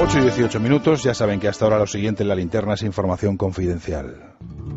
8 y 18 minutos, ya saben que hasta ahora lo siguiente en la linterna es información confidencial.